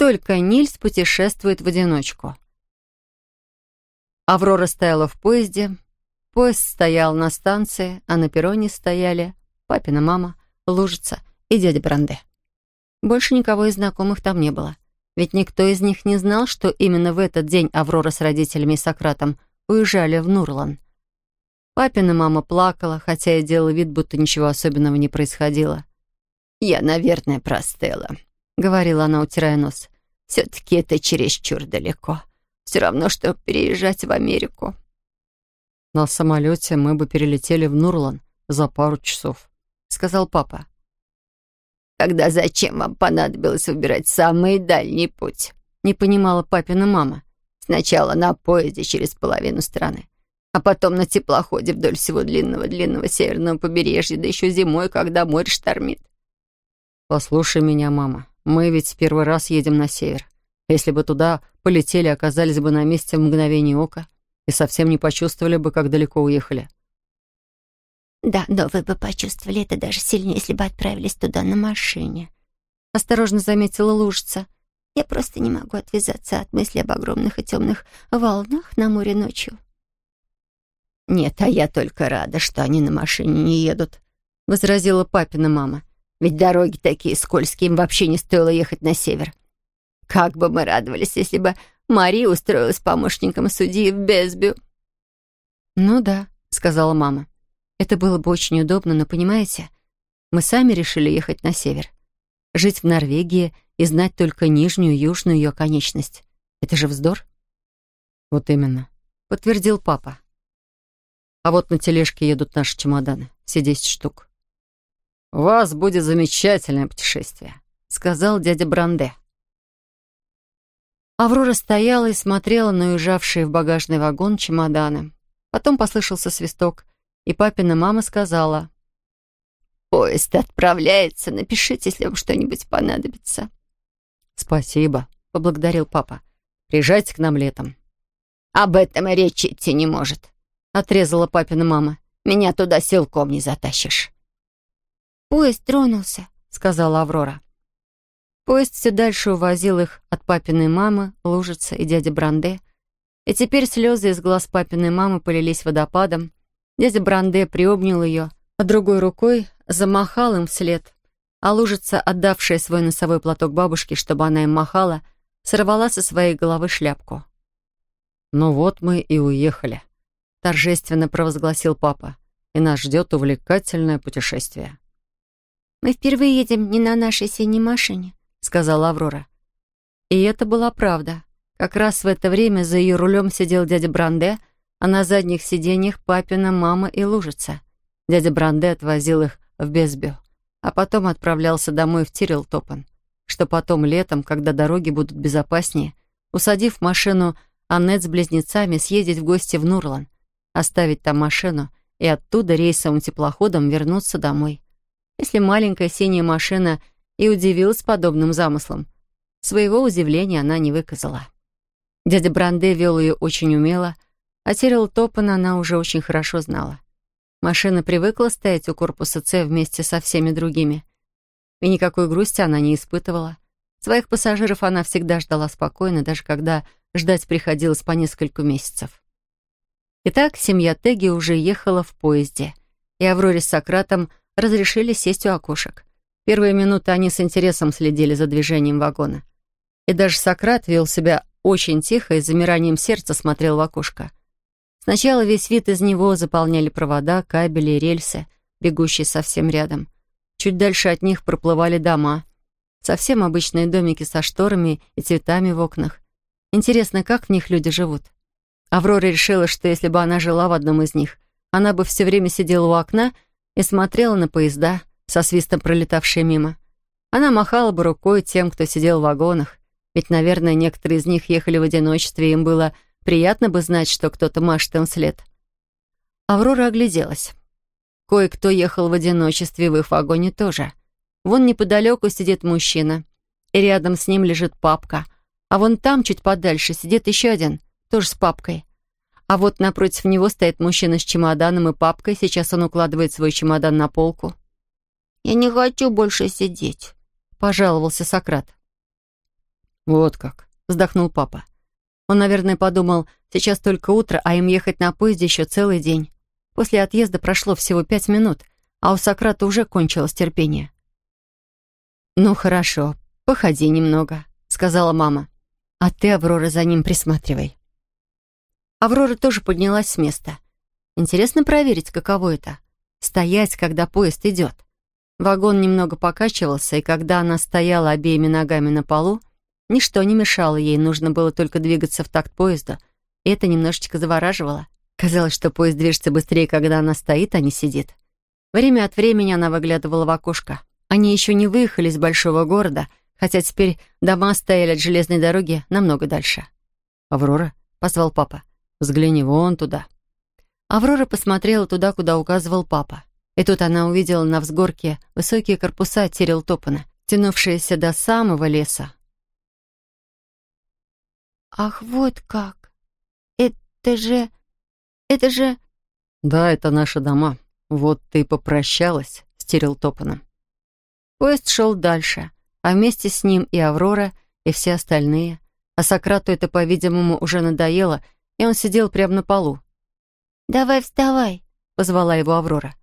Только Нильс путешествует в одиночку. Аврора стояла в поезде. Поезд стоял на станции, а на перроне стояли папина мама, Лужица и дядя Бранде. Больше никого из знакомых там не было. Ведь никто из них не знал, что именно в этот день Аврора с родителями и Сократом уезжали в Нурлан. Папина мама плакала, хотя и делала вид, будто ничего особенного не происходило. «Я, наверное, простыла», — говорила она, утирая нос. «Все-таки это чересчур далеко. Все равно, что переезжать в Америку». «На самолете мы бы перелетели в Нурлан за пару часов», — сказал папа. «Тогда зачем вам понадобилось выбирать самый дальний путь?» — не понимала папина мама. «Сначала на поезде через половину страны, а потом на теплоходе вдоль всего длинного-длинного северного побережья, да еще зимой, когда море штормит». «Послушай меня, мама, мы ведь в первый раз едем на север. Если бы туда полетели, оказались бы на месте в мгновение ока и совсем не почувствовали бы, как далеко уехали». «Да, но вы бы почувствовали это даже сильнее, если бы отправились туда на машине», — осторожно заметила лужица. «Я просто не могу отвязаться от мысли об огромных и темных волнах на море ночью». «Нет, а я только рада, что они на машине не едут», — возразила папина мама. «Ведь дороги такие скользкие, им вообще не стоило ехать на север. Как бы мы радовались, если бы Мария устроилась помощником судьи в Безбю». «Ну да», — сказала мама. Это было бы очень удобно, но, понимаете, мы сами решили ехать на север. Жить в Норвегии и знать только нижнюю, южную ее конечность. Это же вздор. Вот именно, подтвердил папа. А вот на тележке едут наши чемоданы, все десять штук. «У вас будет замечательное путешествие», — сказал дядя Бранде. Аврора стояла и смотрела на уезжавшие в багажный вагон чемоданы. Потом послышался свисток, и папина мама сказала. «Поезд отправляется. Напишите, если вам что-нибудь понадобится». «Спасибо», — поблагодарил папа. «Приезжайте к нам летом». «Об этом и речи идти не может», — отрезала папина мама. «Меня туда силком не затащишь». «Поезд тронулся», — сказала Аврора. Поезд все дальше увозил их от папиной мамы, Лужицы и дяди Бранде. И теперь слезы из глаз папиной мамы полились водопадом, Дядя Бранде приобнял ее, а другой рукой замахал им вслед. А лужица, отдавшая свой носовой платок бабушке, чтобы она им махала, сорвала со своей головы шляпку. «Ну вот мы и уехали», — торжественно провозгласил папа. «И нас ждет увлекательное путешествие». «Мы впервые едем не на нашей синей машине», — сказала Аврора. И это была правда. Как раз в это время за ее рулем сидел дядя Бранде — а на задних сиденьях папина мама и лужица. Дядя Бранде отвозил их в Безбю, а потом отправлялся домой в Тирилтопан, что потом летом, когда дороги будут безопаснее, усадив машину Аннет с близнецами, съездить в гости в Нурлан, оставить там машину и оттуда рейсовым теплоходом вернуться домой. Если маленькая синяя машина и удивилась подобным замыслом, своего удивления она не выказала. Дядя Бранде вел ее очень умело — а Тирил Топан она уже очень хорошо знала. Машина привыкла стоять у корпуса С вместе со всеми другими. И никакой грусти она не испытывала. Своих пассажиров она всегда ждала спокойно, даже когда ждать приходилось по несколько месяцев. Итак, семья Теги уже ехала в поезде, и Авроре с Сократом разрешили сесть у окошек. Первые минуты они с интересом следили за движением вагона. И даже Сократ вел себя очень тихо и с замиранием сердца смотрел в окошко. Сначала весь вид из него заполняли провода, кабели и рельсы, бегущие совсем рядом. Чуть дальше от них проплывали дома. Совсем обычные домики со шторами и цветами в окнах. Интересно, как в них люди живут? Аврора решила, что если бы она жила в одном из них, она бы все время сидела у окна и смотрела на поезда, со свистом пролетавшие мимо. Она махала бы рукой тем, кто сидел в вагонах, ведь, наверное, некоторые из них ехали в одиночестве, и им было Приятно бы знать, что кто-то машет им вслед. Аврора огляделась. Кое-кто ехал в одиночестве в их вагоне тоже. Вон неподалеку сидит мужчина, и рядом с ним лежит папка. А вон там, чуть подальше, сидит еще один, тоже с папкой. А вот напротив него стоит мужчина с чемоданом и папкой. Сейчас он укладывает свой чемодан на полку. «Я не хочу больше сидеть», — пожаловался Сократ. «Вот как», — вздохнул папа. Он, наверное, подумал, сейчас только утро, а им ехать на поезде еще целый день. После отъезда прошло всего пять минут, а у Сократа уже кончилось терпение. «Ну, хорошо, походи немного», — сказала мама. «А ты, Аврора, за ним присматривай». Аврора тоже поднялась с места. Интересно проверить, каково это — стоять, когда поезд идет. Вагон немного покачивался, и когда она стояла обеими ногами на полу, ничто не мешало ей, нужно было только двигаться в такт поезда, и это немножечко завораживало. Казалось, что поезд движется быстрее, когда она стоит, а не сидит. Время от времени она выглядывала в окошко. Они еще не выехали из большого города, хотя теперь дома стояли от железной дороги намного дальше. «Аврора?» — позвал папа. «Взгляни вон туда». Аврора посмотрела туда, куда указывал папа. И тут она увидела на взгорке высокие корпуса Тирил Топана, тянувшиеся до самого леса. «Ах, вот как! Это же... это же...» «Да, это наши дома. Вот ты попрощалась с Тирил Топаном». Поезд шел дальше, а вместе с ним и Аврора, и все остальные. А Сократу это, по-видимому, уже надоело, и он сидел прямо на полу. «Давай вставай», — позвала его Аврора.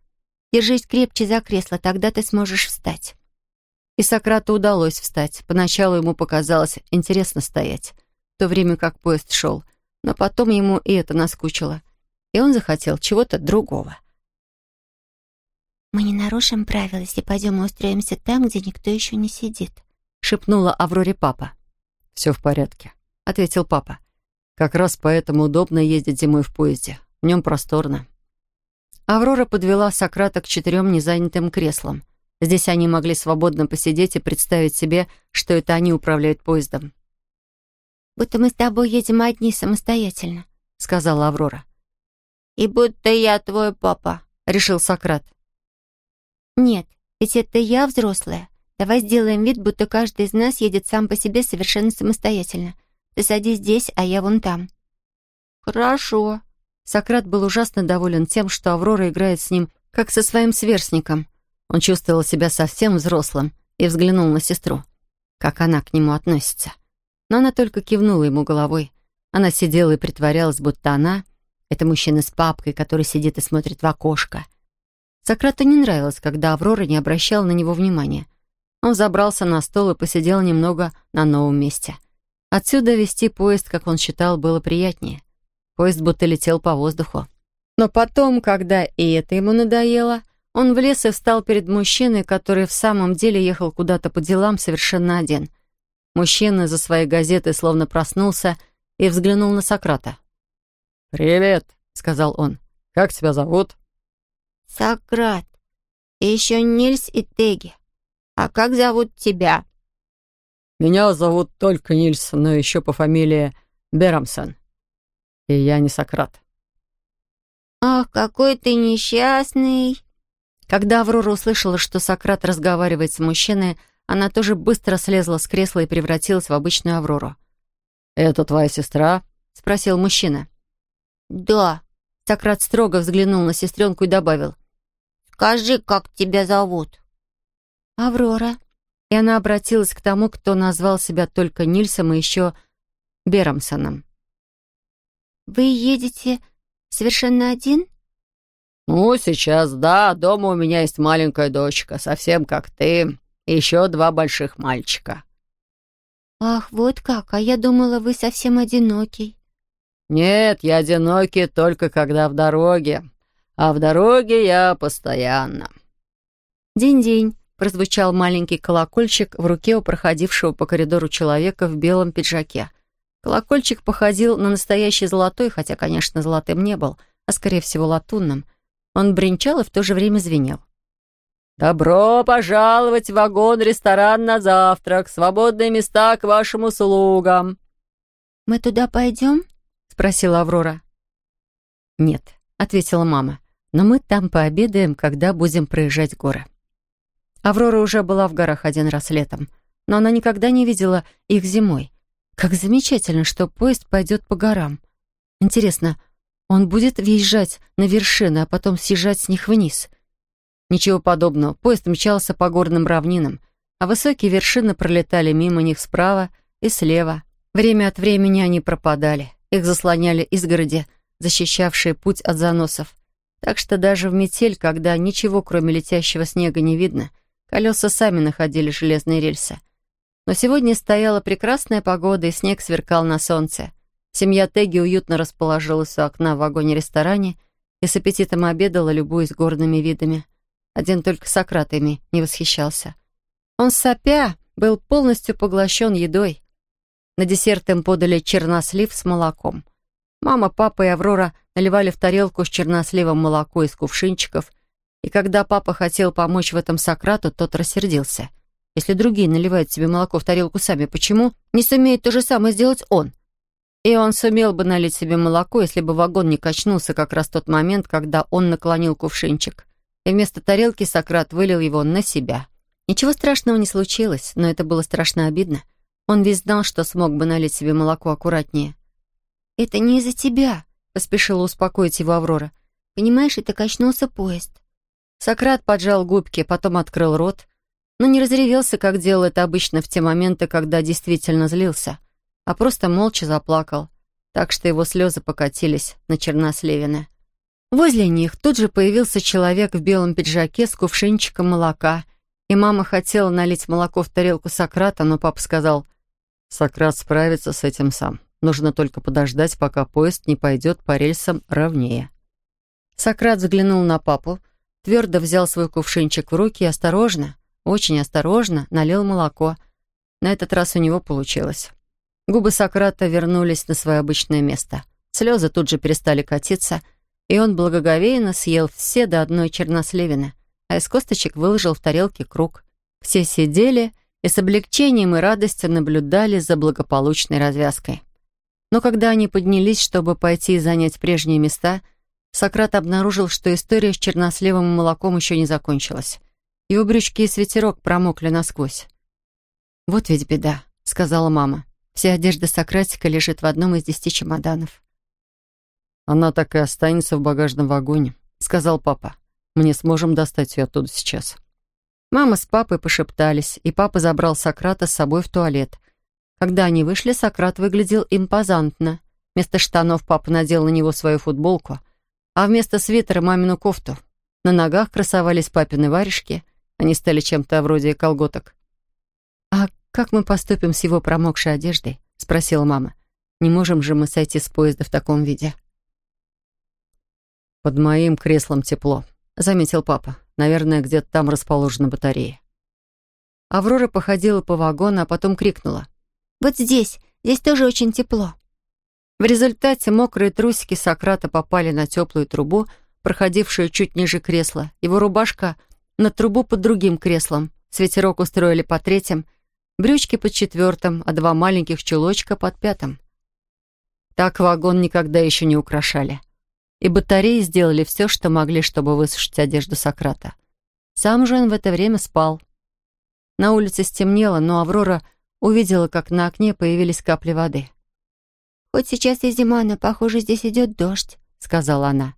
Держись крепче за кресло, тогда ты сможешь встать». И Сократу удалось встать. Поначалу ему показалось интересно стоять, в то время как поезд шел, но потом ему и это наскучило, и он захотел чего-то другого. «Мы не нарушим правила, если пойдем и устроимся там, где никто еще не сидит», — шепнула Авроре папа. «Все в порядке», — ответил папа. «Как раз поэтому удобно ездить зимой в поезде. В нем просторно». Аврора подвела Сократа к четырем незанятым креслам. Здесь они могли свободно посидеть и представить себе, что это они управляют поездом. «Будто мы с тобой едем одни самостоятельно», — сказала Аврора. «И будто я твой папа», — решил Сократ. «Нет, ведь это я взрослая. Давай сделаем вид, будто каждый из нас едет сам по себе совершенно самостоятельно. Ты садись здесь, а я вон там». «Хорошо», Сократ был ужасно доволен тем, что Аврора играет с ним, как со своим сверстником. Он чувствовал себя совсем взрослым и взглянул на сестру. Как она к нему относится. Но она только кивнула ему головой. Она сидела и притворялась, будто она — это мужчина с папкой, который сидит и смотрит в окошко. Сократу не нравилось, когда Аврора не обращала на него внимания. Он забрался на стол и посидел немного на новом месте. Отсюда вести поезд, как он считал, было приятнее. Поезд будто летел по воздуху. Но потом, когда и это ему надоело, он влез и встал перед мужчиной, который в самом деле ехал куда-то по делам совершенно один. Мужчина за своей газетой словно проснулся и взглянул на Сократа. «Привет», — сказал он. «Как тебя зовут?» «Сократ. И еще Нильс и Теги. А как зовут тебя?» «Меня зовут только Нильс, но еще по фамилии Берамсон. И я не Сократ. «Ах, какой ты несчастный!» Когда Аврора услышала, что Сократ разговаривает с мужчиной, она тоже быстро слезла с кресла и превратилась в обычную Аврору. «Это твоя сестра?» — спросил мужчина. «Да». Сократ строго взглянул на сестренку и добавил. «Скажи, как тебя зовут?» «Аврора». И она обратилась к тому, кто назвал себя только Нильсом и еще Берамсоном. «Вы едете совершенно один?» «Ну, сейчас да. Дома у меня есть маленькая дочка, совсем как ты, и еще два больших мальчика». «Ах, вот как! А я думала, вы совсем одинокий». «Нет, я одинокий только когда в дороге, а в дороге я постоянно». «День-день», — прозвучал маленький колокольчик в руке у проходившего по коридору человека в белом пиджаке. Колокольчик походил на настоящий золотой, хотя, конечно, золотым не был, а, скорее всего, латунным. Он бренчал и в то же время звенел. «Добро пожаловать в вагон-ресторан на завтрак! Свободные места к вашим услугам!» «Мы туда пойдем?» — спросила Аврора. «Нет», — ответила мама, «но мы там пообедаем, когда будем проезжать горы». Аврора уже была в горах один раз летом, но она никогда не видела их зимой. Как замечательно, что поезд пойдет по горам. Интересно, он будет въезжать на вершины, а потом съезжать с них вниз? Ничего подобного. Поезд мчался по горным равнинам, а высокие вершины пролетали мимо них справа и слева. Время от времени они пропадали. Их заслоняли изгороди, защищавшие путь от заносов. Так что даже в метель, когда ничего, кроме летящего снега, не видно, колеса сами находили железные рельсы. Но сегодня стояла прекрасная погода, и снег сверкал на солнце. Семья Теги уютно расположилась у окна в вагоне-ресторане и с аппетитом обедала, любуясь горными видами. Один только Сократ ими не восхищался. Он, сопя, был полностью поглощен едой. На десерт им подали чернослив с молоком. Мама, папа и Аврора наливали в тарелку с черносливом молоко из кувшинчиков, и когда папа хотел помочь в этом Сократу, тот рассердился. Если другие наливают себе молоко в тарелку сами, почему не сумеет то же самое сделать он? И он сумел бы налить себе молоко, если бы вагон не качнулся как раз в тот момент, когда он наклонил кувшинчик. И вместо тарелки Сократ вылил его на себя. Ничего страшного не случилось, но это было страшно обидно. Он ведь знал, что смог бы налить себе молоко аккуратнее. «Это не из-за тебя», — поспешила успокоить его Аврора. «Понимаешь, это качнулся поезд». Сократ поджал губки, потом открыл рот, но не разревелся, как делал это обычно в те моменты, когда действительно злился, а просто молча заплакал, так что его слезы покатились на Чернослевина. Возле них тут же появился человек в белом пиджаке с кувшинчиком молока, и мама хотела налить молоко в тарелку Сократа, но папа сказал, «Сократ справится с этим сам. Нужно только подождать, пока поезд не пойдет по рельсам ровнее». Сократ взглянул на папу, твердо взял свой кувшинчик в руки и осторожно, очень осторожно налил молоко. На этот раз у него получилось. Губы Сократа вернулись на свое обычное место. Слезы тут же перестали катиться, и он благоговейно съел все до одной черносливины, а из косточек выложил в тарелке круг. Все сидели и с облегчением и радостью наблюдали за благополучной развязкой. Но когда они поднялись, чтобы пойти и занять прежние места, Сократ обнаружил, что история с черносливом и молоком еще не закончилась. Его брючки и свитерок промокли насквозь. «Вот ведь беда», — сказала мама. «Вся одежда Сократика лежит в одном из десяти чемоданов». «Она так и останется в багажном вагоне», — сказал папа. «Мы не сможем достать ее оттуда сейчас». Мама с папой пошептались, и папа забрал Сократа с собой в туалет. Когда они вышли, Сократ выглядел импозантно. Вместо штанов папа надел на него свою футболку, а вместо свитера — мамину кофту. На ногах красовались папины варежки, они стали чем-то вроде колготок. «А как мы поступим с его промокшей одеждой?» — спросила мама. «Не можем же мы сойти с поезда в таком виде?» «Под моим креслом тепло», — заметил папа. «Наверное, где-то там расположена батарея». Аврора походила по вагону, а потом крикнула. «Вот здесь, здесь тоже очень тепло». В результате мокрые трусики Сократа попали на теплую трубу, проходившую чуть ниже кресла. Его рубашка на трубу под другим креслом. Свитерок устроили по третьим, брючки под четвертым, а два маленьких чулочка под пятым. Так вагон никогда еще не украшали. И батареи сделали все, что могли, чтобы высушить одежду Сократа. Сам же он в это время спал. На улице стемнело, но Аврора увидела, как на окне появились капли воды. «Хоть сейчас и зима, но, похоже, здесь идет дождь», — сказала она.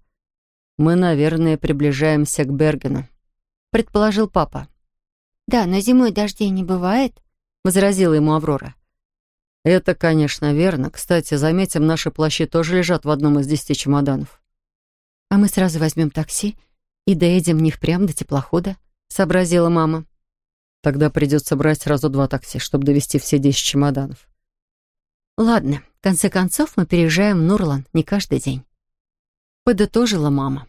«Мы, наверное, приближаемся к Бергену», предположил папа. «Да, но зимой дождей не бывает», — возразила ему Аврора. «Это, конечно, верно. Кстати, заметим, наши плащи тоже лежат в одном из десяти чемоданов». «А мы сразу возьмем такси и доедем в них прямо до теплохода», — сообразила мама. «Тогда придется брать сразу два такси, чтобы довести все десять чемоданов». «Ладно, конце концов мы переезжаем в Нурлан не каждый день», — подытожила мама.